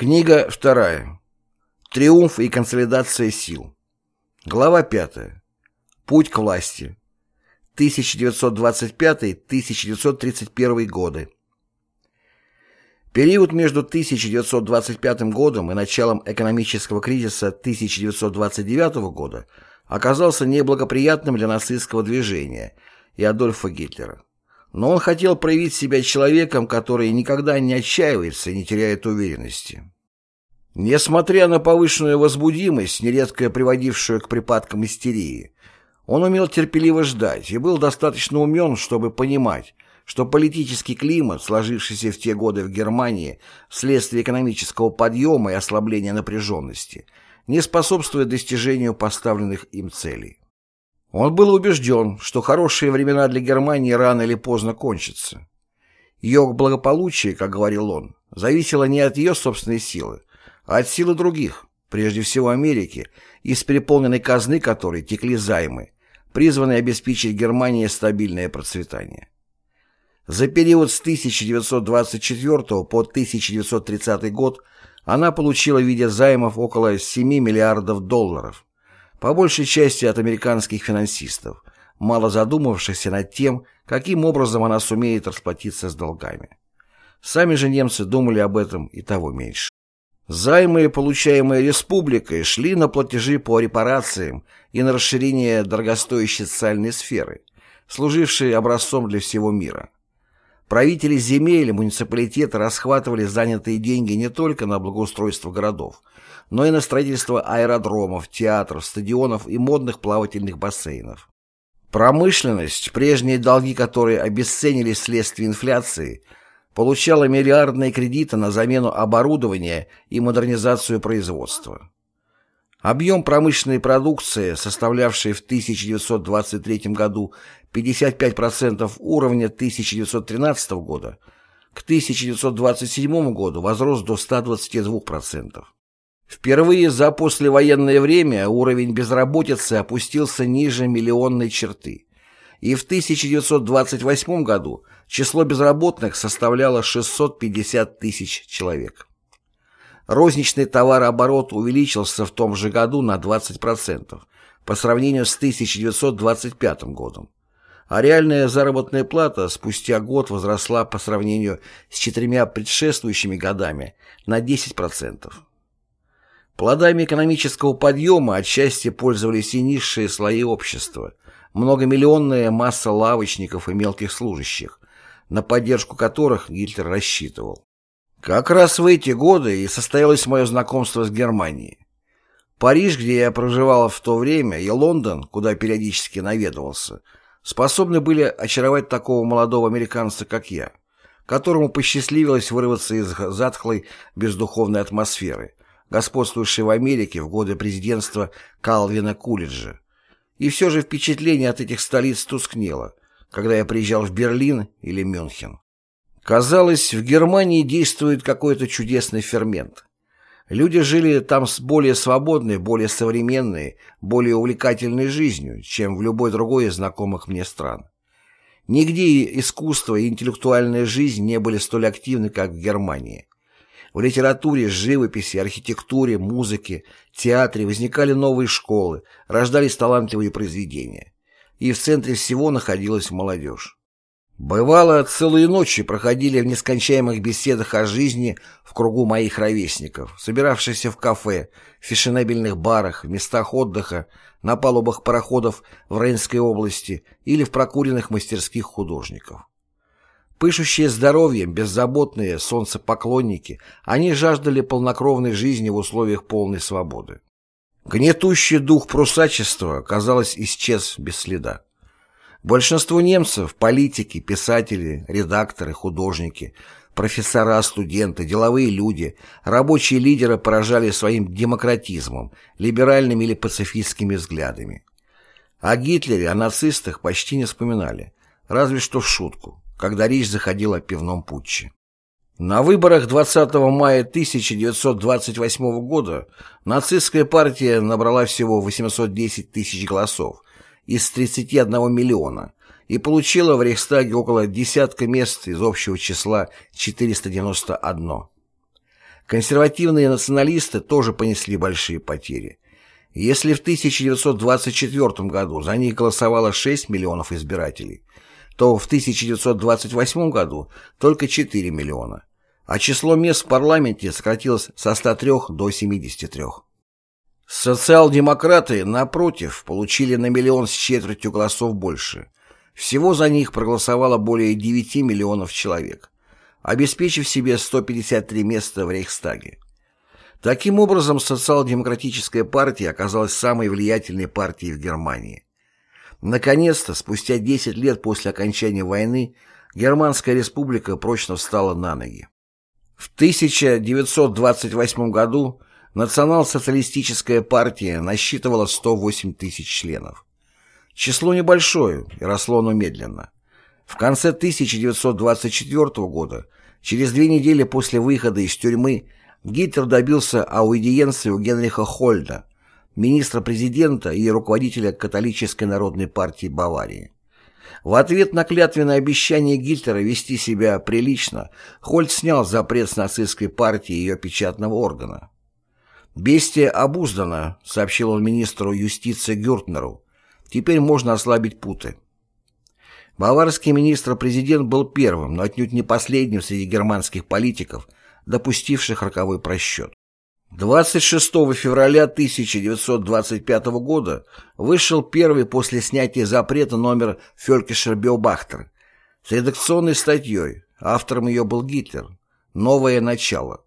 Книга вторая. Триумф и консолидация сил. Глава пятая. Путь к власти. 1925-1931 годы. Период между 1925 годом и началом экономического кризиса 1929 года оказался неблагоприятным для нацистского движения и Адольфа Гитлера. Но он хотел проявить себя человеком, который никогда не отчаивается и не теряет уверенности. Несмотря на повышенную возбудимость, нередко приводившую к припадкам истерии, он умел терпеливо ждать и был достаточно умен, чтобы понимать, что политический климат, сложившийся в те годы в Германии вследствие экономического подъема и ослабления напряженности, не способствует достижению поставленных им целей. Он был убежден, что хорошие времена для Германии рано или поздно кончатся. Ее благополучие, как говорил он, зависело не от ее собственной силы, а от силы других, прежде всего Америки, из переполненной казны которой текли займы, призванные обеспечить Германии стабильное процветание. За период с 1924 по 1930 год она получила в виде займов около 7 миллиардов долларов, по большей части от американских финансистов, мало задумавшихся над тем, каким образом она сумеет расплатиться с долгами. Сами же немцы думали об этом и того меньше. Займы, получаемые республикой, шли на платежи по репарациям и на расширение дорогостоящей социальной сферы, служившей образцом для всего мира. Правители земель и муниципалитеты расхватывали занятые деньги не только на благоустройство городов, но и на строительство аэродромов, театров, стадионов и модных плавательных бассейнов. Промышленность, прежние долги которой обесценились вследствие инфляции, получала миллиардные кредиты на замену оборудования и модернизацию производства. Объем промышленной продукции, составлявший в 1923 году 55% уровня 1913 года, к 1927 году возрос до 122%. Впервые за послевоенное время уровень безработицы опустился ниже миллионной черты, и в 1928 году число безработных составляло 650 тысяч человек. Розничный товарооборот увеличился в том же году на 20% по сравнению с 1925 годом, а реальная заработная плата спустя год возросла по сравнению с четырьмя предшествующими годами на 10%. Плодами экономического подъема отчасти пользовались и низшие слои общества, многомиллионная масса лавочников и мелких служащих, на поддержку которых Гитлер рассчитывал. Как раз в эти годы и состоялось мое знакомство с Германией. Париж, где я проживал в то время, и Лондон, куда периодически наведывался, способны были очаровать такого молодого американца, как я, которому посчастливилось вырваться из затхлой бездуховной атмосферы, господствовавшей в Америке в годы президентства Калвина Кулиджа. И все же впечатление от этих столиц тускнело, когда я приезжал в Берлин или Мюнхен. Казалось, в Германии действует какой-то чудесный фермент. Люди жили там с более свободной, более современной, более увлекательной жизнью, чем в любой другой из знакомых мне стран. Нигде искусство и интеллектуальная жизнь не были столь активны, как в Германии. В литературе, живописи, архитектуре, музыке, театре возникали новые школы, рождались талантливые произведения. И в центре всего находилась молодежь. Бывало, целые ночи проходили в нескончаемых беседах о жизни в кругу моих ровесников, собиравшихся в кафе, в фешенебельных барах, в местах отдыха, на палубах пароходов в Рейнской области или в прокуренных мастерских художников. Пышущие здоровьем, беззаботные солнцепоклонники, они жаждали полнокровной жизни в условиях полной свободы. Гнетущий дух прусачества, казалось, исчез без следа. Большинство немцев – политики, писатели, редакторы, художники, профессора, студенты, деловые люди, рабочие лидеры поражали своим демократизмом, либеральными или пацифистскими взглядами. О Гитлере, о нацистах почти не вспоминали, разве что в шутку когда речь заходила о пивном путче. На выборах 20 мая 1928 года нацистская партия набрала всего 810 тысяч голосов из 31 миллиона и получила в Рейхстаге около десятка мест из общего числа 491. Консервативные националисты тоже понесли большие потери. Если в 1924 году за них голосовало 6 миллионов избирателей, то в 1928 году только 4 миллиона, а число мест в парламенте сократилось со 103 до 73. Социал-демократы, напротив, получили на миллион с четвертью голосов больше. Всего за них проголосовало более 9 миллионов человек, обеспечив себе 153 места в Рейхстаге. Таким образом, социал-демократическая партия оказалась самой влиятельной партией в Германии. Наконец-то, спустя 10 лет после окончания войны, Германская республика прочно встала на ноги. В 1928 году Национал-социалистическая партия насчитывала 108 тысяч членов. Число небольшое и росло оно медленно. В конце 1924 года, через две недели после выхода из тюрьмы, Гитлер добился аудиенции у Генриха Хольда, министра-президента и руководителя католической народной партии Баварии. В ответ на клятвенное обещание Гитлера вести себя прилично, Хольд снял запрет с нацистской партии и ее печатного органа. «Бестия обуздана», — сообщил он министру юстиции Гюртнеру. «Теперь можно ослабить путы». Баварский министр-президент был первым, но отнюдь не последним среди германских политиков, допустивших роковой просчет. 26 февраля 1925 года вышел первый после снятия запрета номер «Фелькишер Биобахтер» с редакционной статьей, автором ее был Гитлер, «Новое начало».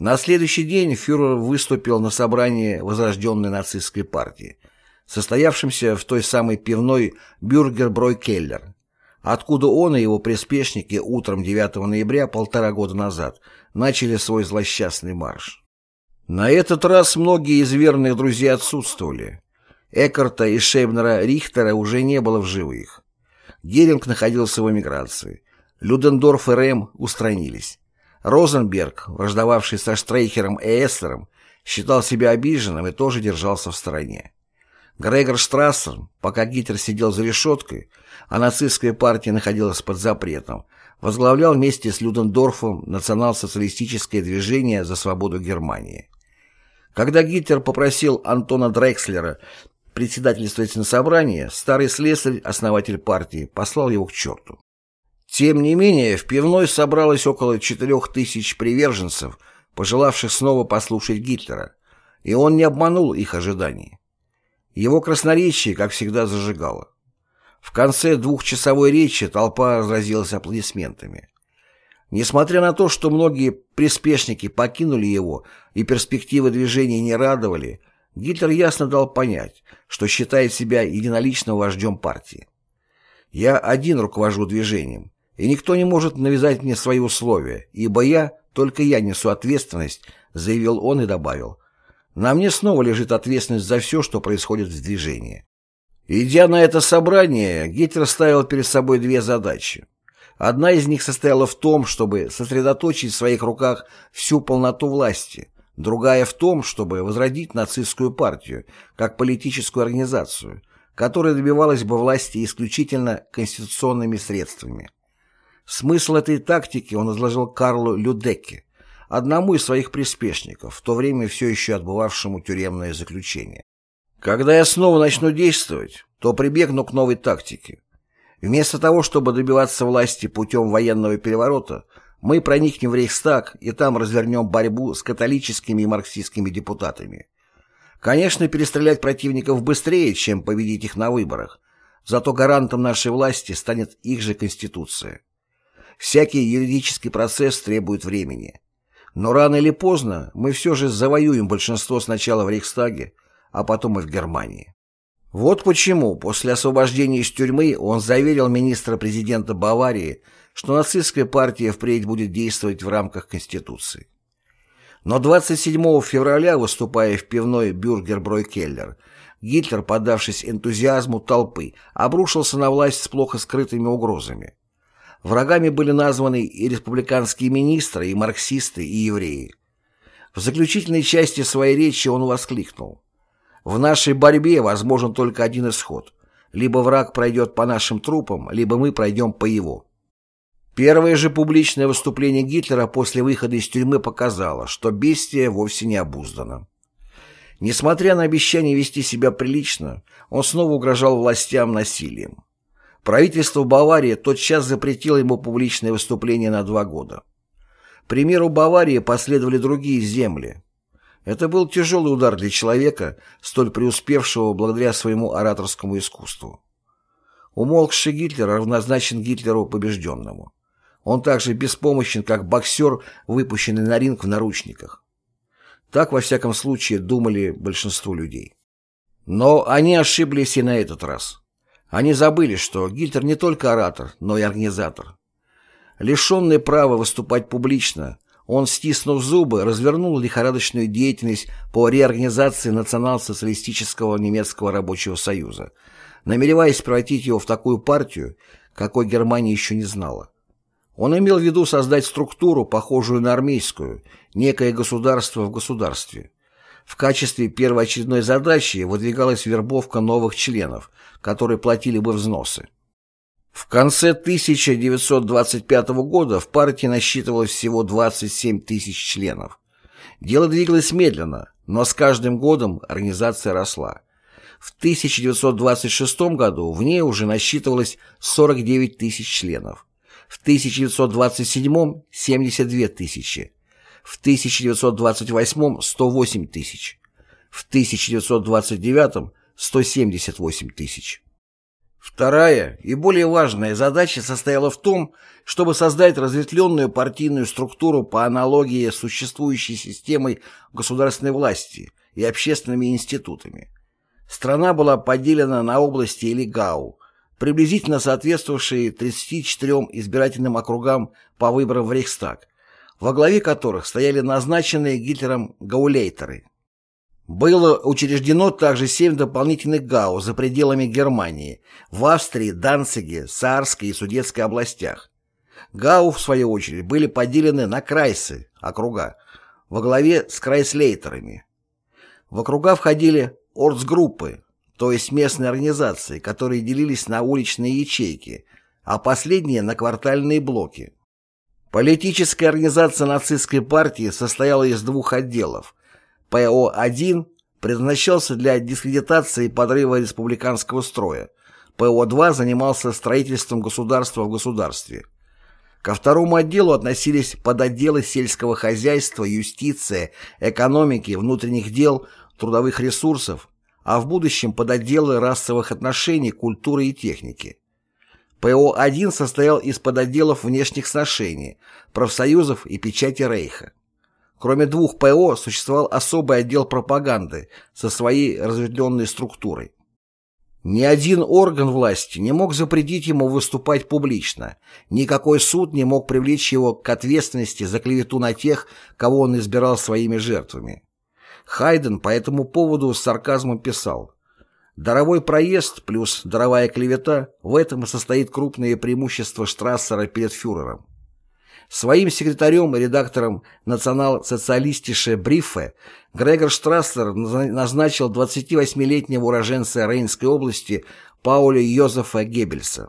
На следующий день фюрер выступил на собрании возрожденной нацистской партии, состоявшемся в той самой пивной Бюргерброй-Келлер, откуда он и его приспешники утром 9 ноября полтора года назад начали свой злосчастный марш. На этот раз многие из верных друзей отсутствовали. Эккарта и Шейбнера Рихтера уже не было в живых. Геринг находился в эмиграции. Людендорф и Рэм устранились. Розенберг, враждовавший со Штрейхером и Эссером, считал себя обиженным и тоже держался в стороне. Грегор Штрассер, пока Гитлер сидел за решеткой, а нацистская партия находилась под запретом, возглавлял вместе с Людендорфом национал-социалистическое движение за свободу Германии. Когда Гитлер попросил Антона Дрекслера председательствовать на собрании, старый слесарь, основатель партии, послал его к черту. Тем не менее, в пивной собралось около четырех тысяч приверженцев, пожелавших снова послушать Гитлера, и он не обманул их ожиданий. Его красноречие, как всегда, зажигало. В конце двухчасовой речи толпа разразилась аплодисментами. Несмотря на то, что многие приспешники покинули его и перспективы движения не радовали, Гитлер ясно дал понять, что считает себя единоличным вождем партии. «Я один руковожу движением, и никто не может навязать мне свои условия, ибо я, только я несу ответственность, заявил он и добавил. На мне снова лежит ответственность за все, что происходит в движении. Идя на это собрание, Гитлер ставил перед собой две задачи. Одна из них состояла в том, чтобы сосредоточить в своих руках всю полноту власти, другая в том, чтобы возродить нацистскую партию как политическую организацию, которая добивалась бы власти исключительно конституционными средствами. Смысл этой тактики он изложил Карлу Людекке, одному из своих приспешников, в то время все еще отбывавшему тюремное заключение. Когда я снова начну действовать, то прибегну к новой тактике. Вместо того, чтобы добиваться власти путем военного переворота, мы проникнем в Рейхстаг и там развернем борьбу с католическими и марксистскими депутатами. Конечно, перестрелять противников быстрее, чем победить их на выборах, зато гарантом нашей власти станет их же Конституция. Всякий юридический процесс требует времени. Но рано или поздно мы все же завоюем большинство сначала в Рейхстаге, а потом и в Германии. Вот почему после освобождения из тюрьмы он заверил министра-президента Баварии, что нацистская партия впредь будет действовать в рамках Конституции. Но 27 февраля, выступая в пивной Бюргерброй-Келлер, Гитлер, поддавшись энтузиазму толпы, обрушился на власть с плохо скрытыми угрозами. Врагами были названы и республиканские министры, и марксисты, и евреи. В заключительной части своей речи он воскликнул. «В нашей борьбе возможен только один исход. Либо враг пройдет по нашим трупам, либо мы пройдем по его». Первое же публичное выступление Гитлера после выхода из тюрьмы показало, что бестия вовсе не обуздана. Несмотря на обещание вести себя прилично, он снова угрожал властям насилием. Правительство Баварии тотчас запретило ему публичное выступление на два года. примеру Баварии последовали другие земли. Это был тяжелый удар для человека, столь преуспевшего благодаря своему ораторскому искусству. Умолкший Гитлер равнозначен Гитлеру побежденному. Он также беспомощен, как боксер, выпущенный на ринг в наручниках. Так, во всяком случае, думали большинство людей. Но они ошиблись и на этот раз. Они забыли, что Гитлер не только оратор, но и организатор. Лишенный права выступать публично, он, стиснув зубы, развернул лихорадочную деятельность по реорганизации Национал-социалистического немецкого рабочего союза, намереваясь превратить его в такую партию, какой Германия еще не знала. Он имел в виду создать структуру, похожую на армейскую, некое государство в государстве. В качестве первоочередной задачи выдвигалась вербовка новых членов, которые платили бы взносы. В конце 1925 года в партии насчитывалось всего 27 тысяч членов. Дело двигалось медленно, но с каждым годом организация росла. В 1926 году в ней уже насчитывалось 49 тысяч членов в 1927 – 72 тысячи, в 1928 – 108 тысяч, в 1929 – 178 тысяч. Вторая и более важная задача состояла в том, чтобы создать разветвленную партийную структуру по аналогии с существующей системой государственной власти и общественными институтами. Страна была поделена на области или ГАУ, приблизительно соответствовавшие 34 избирательным округам по выборам в Рейхстаг, во главе которых стояли назначенные Гитлером гаулейтеры. Было учреждено также семь дополнительных ГАУ за пределами Германии, в Австрии, Данциге, Саарской и Судетской областях. ГАУ, в свою очередь, были поделены на крайсы, округа, во главе с крайслейтерами. В округа входили орцгруппы, то есть местные организации, которые делились на уличные ячейки, а последние на квартальные блоки. Политическая организация нацистской партии состояла из двух отделов. ПО-1 предназначался для дискредитации и подрыва республиканского строя. ПО-2 занимался строительством государства в государстве. Ко второму отделу относились подотделы сельского хозяйства, юстиция, экономики, внутренних дел, трудовых ресурсов, а в будущем под отделы расовых отношений, культуры и техники. ПО-1 состоял из подотделов внешних сношений, профсоюзов и печати Рейха. Кроме двух ПО существовал особый отдел пропаганды со своей разветвленной структурой. Ни один орган власти не мог запретить ему выступать публично, никакой суд не мог привлечь его к ответственности за клевету на тех, кого он избирал своими жертвами. Хайден по этому поводу с сарказмом писал «Даровой проезд плюс даровая клевета – в этом и состоит крупное преимущество Штрассера перед фюрером». Своим секретарем и редактором национал-социалистише Брифе Грегор Штрассер назначил 28-летнего уроженца Рейнской области Пауля Йозефа Геббельса.